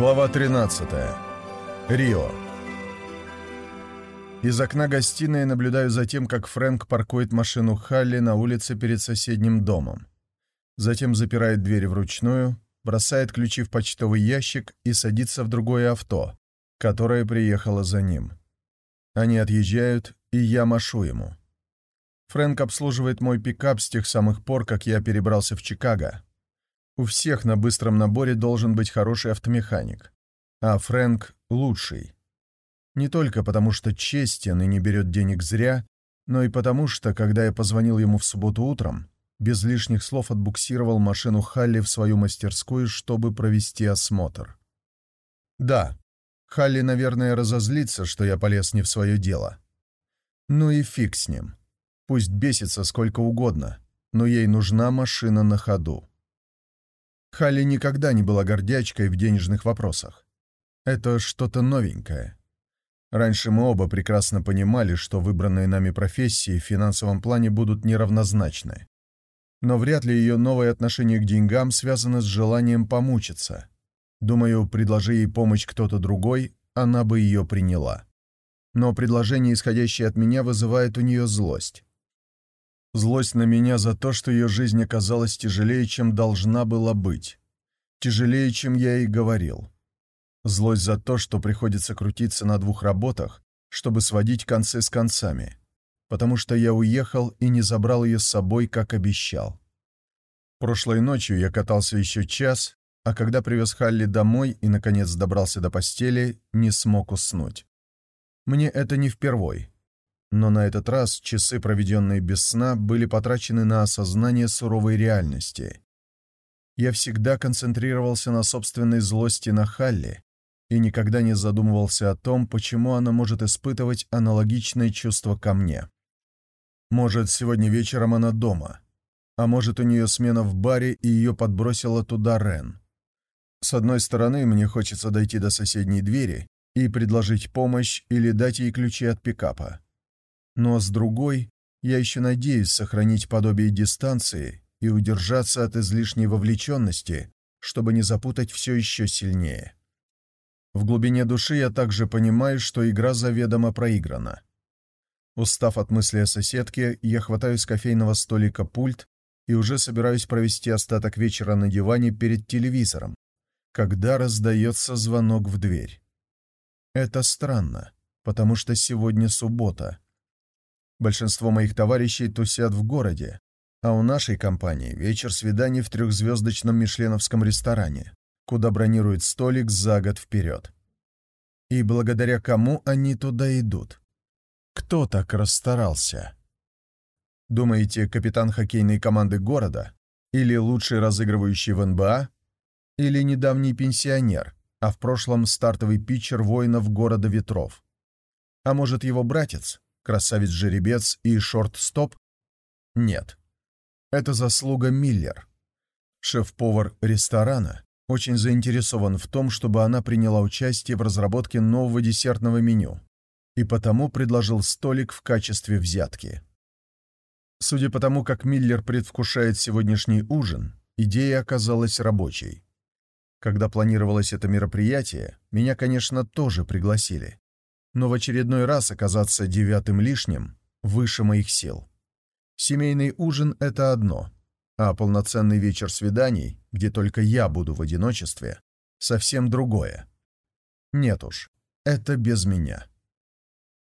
Глава 13. Рио. Из окна гостиной наблюдаю за тем, как Фрэнк паркует машину Халли на улице перед соседним домом. Затем запирает дверь вручную, бросает ключи в почтовый ящик и садится в другое авто, которое приехало за ним. Они отъезжают, и я машу ему. Фрэнк обслуживает мой пикап с тех самых пор, как я перебрался в Чикаго. У всех на быстром наборе должен быть хороший автомеханик. А Фрэнк — лучший. Не только потому, что честен и не берет денег зря, но и потому, что, когда я позвонил ему в субботу утром, без лишних слов отбуксировал машину Халли в свою мастерскую, чтобы провести осмотр. Да, Халли, наверное, разозлится, что я полез не в свое дело. Ну и фиг с ним. Пусть бесится сколько угодно, но ей нужна машина на ходу. Халли никогда не была гордячкой в денежных вопросах. Это что-то новенькое. Раньше мы оба прекрасно понимали, что выбранные нами профессии в финансовом плане будут неравнозначны. Но вряд ли ее новое отношение к деньгам связано с желанием помучиться. Думаю, предложи ей помощь кто-то другой, она бы ее приняла. Но предложение, исходящее от меня, вызывает у нее злость. Злость на меня за то, что ее жизнь оказалась тяжелее, чем должна была быть. Тяжелее, чем я и говорил. Злость за то, что приходится крутиться на двух работах, чтобы сводить концы с концами. Потому что я уехал и не забрал ее с собой, как обещал. Прошлой ночью я катался еще час, а когда привез Халли домой и, наконец, добрался до постели, не смог уснуть. Мне это не впервой. Но на этот раз часы, проведенные без сна, были потрачены на осознание суровой реальности. Я всегда концентрировался на собственной злости на Халли и никогда не задумывался о том, почему она может испытывать аналогичные чувства ко мне. Может, сегодня вечером она дома, а может, у нее смена в баре, и ее подбросила туда Рен. С одной стороны, мне хочется дойти до соседней двери и предложить помощь или дать ей ключи от пикапа. Но с другой, я еще надеюсь сохранить подобие дистанции и удержаться от излишней вовлеченности, чтобы не запутать все еще сильнее. В глубине души я также понимаю, что игра заведомо проиграна. Устав от мысли о соседке, я хватаю с кофейного столика пульт и уже собираюсь провести остаток вечера на диване перед телевизором, когда раздается звонок в дверь. Это странно, потому что сегодня суббота, Большинство моих товарищей тусят в городе, а у нашей компании вечер свиданий в трехзвездочном мишленовском ресторане, куда бронируют столик за год вперед. И благодаря кому они туда идут? Кто так расстарался? Думаете, капитан хоккейной команды города? Или лучший разыгрывающий в НБА? Или недавний пенсионер, а в прошлом стартовый питчер воинов города ветров? А может, его братец, красавец-жеребец и шорт-стоп? Нет. Это заслуга Миллер. Шеф-повар ресторана очень заинтересован в том, чтобы она приняла участие в разработке нового десертного меню и потому предложил столик в качестве взятки. Судя по тому, как Миллер предвкушает сегодняшний ужин, идея оказалась рабочей. Когда планировалось это мероприятие, меня, конечно, тоже пригласили но в очередной раз оказаться девятым лишним выше моих сил. Семейный ужин — это одно, а полноценный вечер свиданий, где только я буду в одиночестве, совсем другое. Нет уж, это без меня.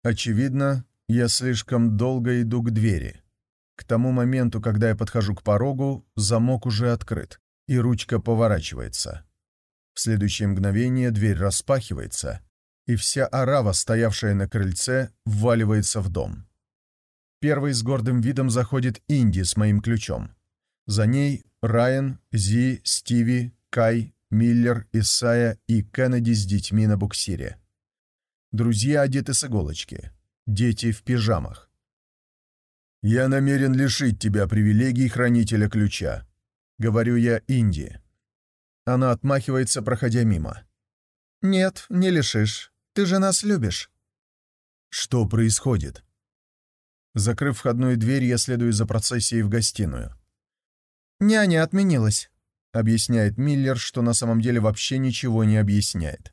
Очевидно, я слишком долго иду к двери. К тому моменту, когда я подхожу к порогу, замок уже открыт, и ручка поворачивается. В следующее мгновение дверь распахивается, и вся арава, стоявшая на крыльце, вваливается в дом. Первый с гордым видом заходит Инди с моим ключом. За ней Райан, Зи, Стиви, Кай, Миллер, Исайя и Кеннеди с детьми на буксире. Друзья одеты с иголочки. Дети в пижамах. «Я намерен лишить тебя привилегий хранителя ключа», — говорю я Инди. Она отмахивается, проходя мимо. «Нет, не лишишь. Ты же нас любишь». «Что происходит?» Закрыв входную дверь, я следую за процессией в гостиную. «Няня отменилась». — объясняет Миллер, что на самом деле вообще ничего не объясняет.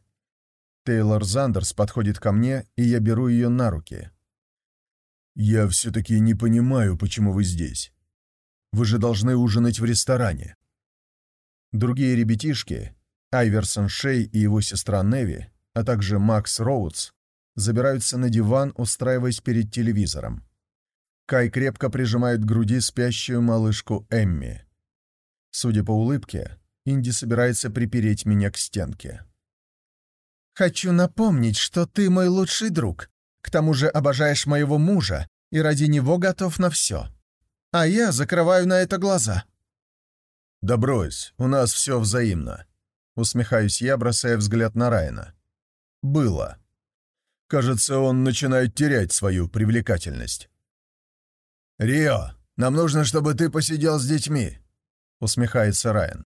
Тейлор Зандерс подходит ко мне, и я беру ее на руки. «Я все-таки не понимаю, почему вы здесь. Вы же должны ужинать в ресторане». Другие ребятишки, Айверсон Шей и его сестра Неви, а также Макс Роудс, забираются на диван, устраиваясь перед телевизором. Кай крепко прижимает к груди спящую малышку Эмми. Судя по улыбке, Инди собирается припереть меня к стенке. «Хочу напомнить, что ты мой лучший друг. К тому же обожаешь моего мужа и ради него готов на все. А я закрываю на это глаза». «Да брось, у нас все взаимно», — усмехаюсь я, бросая взгляд на Райана. «Было. Кажется, он начинает терять свою привлекательность». «Рио, нам нужно, чтобы ты посидел с детьми», — усмехается Райан.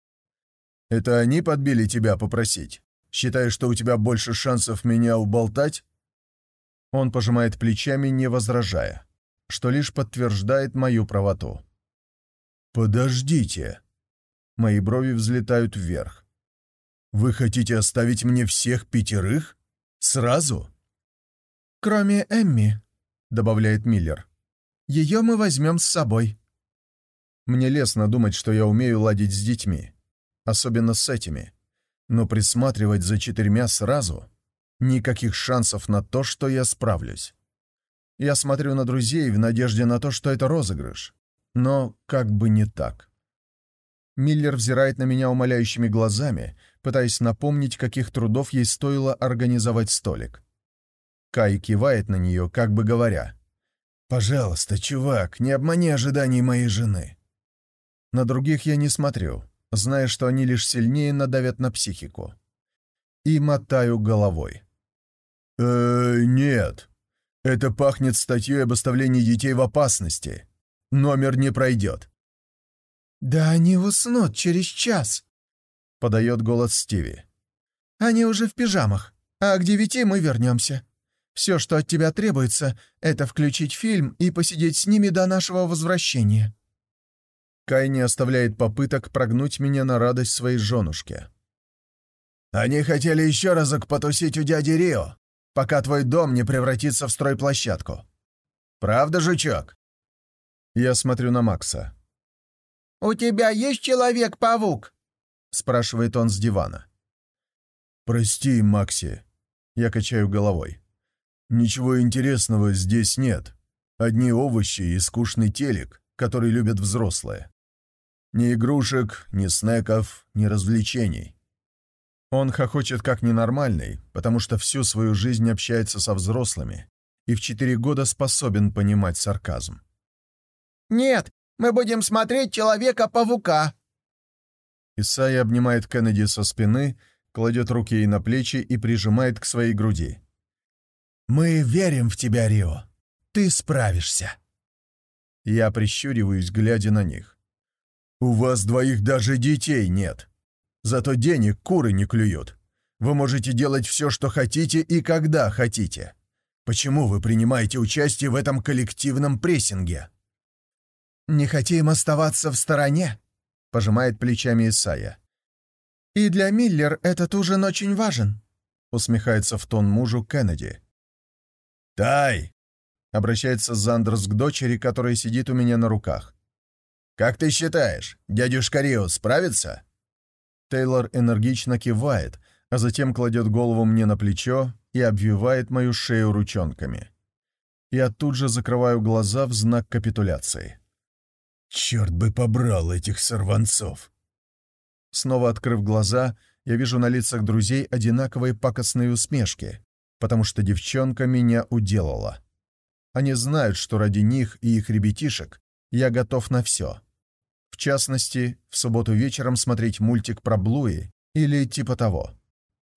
«Это они подбили тебя попросить? Считаешь, что у тебя больше шансов меня уболтать?» Он пожимает плечами, не возражая, что лишь подтверждает мою правоту. «Подождите!» Мои брови взлетают вверх. «Вы хотите оставить мне всех пятерых? Сразу?» «Кроме Эмми», — добавляет Миллер. Ее мы возьмем с собой». Мне лестно думать, что я умею ладить с детьми, особенно с этими. Но присматривать за четырьмя сразу — никаких шансов на то, что я справлюсь. Я смотрю на друзей в надежде на то, что это розыгрыш. Но как бы не так. Миллер взирает на меня умоляющими глазами, пытаясь напомнить, каких трудов ей стоило организовать столик. Кай кивает на нее, как бы говоря — «Пожалуйста, чувак, не обмани ожиданий моей жены». На других я не смотрю, зная, что они лишь сильнее надавят на психику. И мотаю головой. «Э, нет. Это пахнет статьей об оставлении детей в опасности. Номер не пройдет». «Да они уснут через час», — подает голос Стиви. «Они уже в пижамах, а к девяти мы вернемся». Все, что от тебя требуется, это включить фильм и посидеть с ними до нашего возвращения». Кай не оставляет попыток прогнуть меня на радость своей женушке. «Они хотели еще разок потусить у дяди Рио, пока твой дом не превратится в стройплощадку. Правда, жучок?» Я смотрю на Макса. «У тебя есть Человек-паук?» — спрашивает он с дивана. «Прости, Макси», — я качаю головой. Ничего интересного здесь нет. Одни овощи и скучный телек, который любят взрослые. Ни игрушек, ни снеков, ни развлечений. Он хохочет как ненормальный, потому что всю свою жизнь общается со взрослыми и в четыре года способен понимать сарказм. «Нет, мы будем смотреть Человека-паука!» Исайя обнимает Кеннеди со спины, кладет руки ей на плечи и прижимает к своей груди. «Мы верим в тебя, Рио. Ты справишься». Я прищуриваюсь, глядя на них. «У вас двоих даже детей нет. Зато денег куры не клюют. Вы можете делать все, что хотите и когда хотите. Почему вы принимаете участие в этом коллективном прессинге?» «Не хотим оставаться в стороне», — пожимает плечами Исайя. «И для Миллер этот ужин очень важен», — усмехается в тон мужу Кеннеди. «Тай!» — обращается Зандерс к дочери, которая сидит у меня на руках. «Как ты считаешь, дядюшка Рио справится?» Тейлор энергично кивает, а затем кладет голову мне на плечо и обвивает мою шею ручонками. Я тут же закрываю глаза в знак капитуляции. «Черт бы побрал этих сорванцов!» Снова открыв глаза, я вижу на лицах друзей одинаковые пакостные усмешки, потому что девчонка меня уделала. Они знают, что ради них и их ребятишек я готов на все. В частности, в субботу вечером смотреть мультик про Блуи или типа того.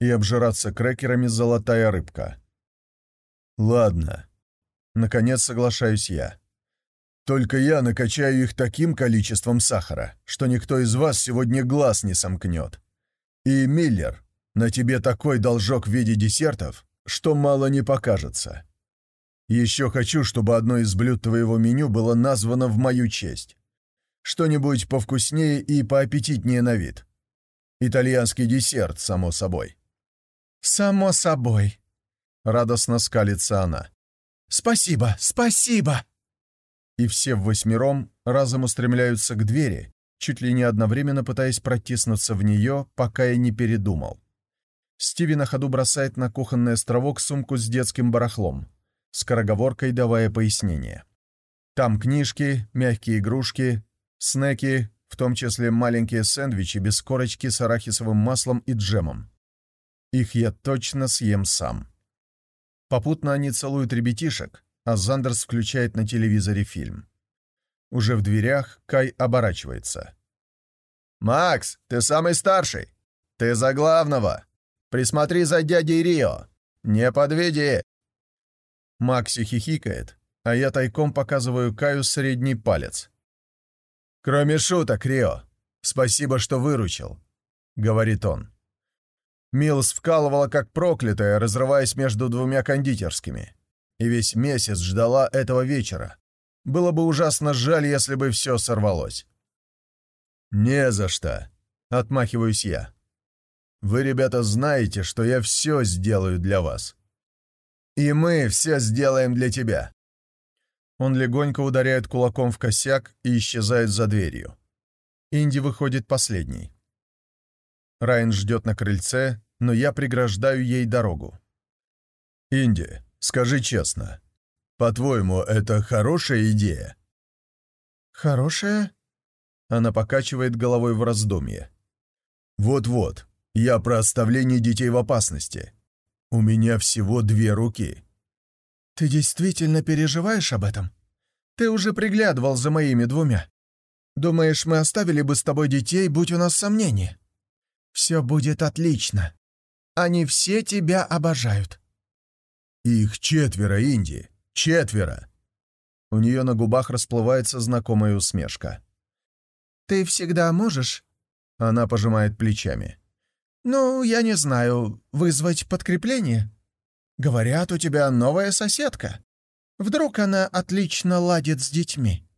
И обжираться крекерами «Золотая рыбка». Ладно. Наконец соглашаюсь я. Только я накачаю их таким количеством сахара, что никто из вас сегодня глаз не сомкнет. И, Миллер, на тебе такой должок в виде десертов, что мало не покажется. Еще хочу, чтобы одно из блюд твоего меню было названо в мою честь. Что-нибудь повкуснее и поаппетитнее на вид. Итальянский десерт, само собой». «Само собой», — радостно скалится она. «Спасибо, спасибо!» И все восьмером разом устремляются к двери, чуть ли не одновременно пытаясь протиснуться в нее, пока я не передумал. Стиви на ходу бросает на кухонный островок сумку с детским барахлом, скороговоркой давая пояснение. Там книжки, мягкие игрушки, снеки, в том числе маленькие сэндвичи без корочки с арахисовым маслом и джемом. Их я точно съем сам. Попутно они целуют ребятишек, а Зандерс включает на телевизоре фильм. Уже в дверях Кай оборачивается. «Макс, ты самый старший! Ты за главного! Присмотри за дядей Рио! Не подведи!» Макси хихикает, а я тайком показываю Каю средний палец. «Кроме шуток, Рио, спасибо, что выручил», — говорит он. Милс вкалывала как проклятая, разрываясь между двумя кондитерскими. И весь месяц ждала этого вечера. Было бы ужасно жаль, если бы все сорвалось. «Не за что», — отмахиваюсь я. «Вы, ребята, знаете, что я все сделаю для вас. И мы все сделаем для тебя». Он легонько ударяет кулаком в косяк и исчезает за дверью. Инди выходит последней. Райан ждет на крыльце, но я преграждаю ей дорогу. «Инди, скажи честно, по-твоему, это хорошая идея?» «Хорошая?» Она покачивает головой в раздумье. «Вот-вот, я про оставление детей в опасности. У меня всего две руки». «Ты действительно переживаешь об этом? Ты уже приглядывал за моими двумя. Думаешь, мы оставили бы с тобой детей, будь у нас сомнения?» Все будет отлично. Они все тебя обожают». «Их четверо, Инди, четверо!» У нее на губах расплывается знакомая усмешка. «Ты всегда можешь?» Она пожимает плечами. «Ну, я не знаю, вызвать подкрепление? Говорят, у тебя новая соседка. Вдруг она отлично ладит с детьми?»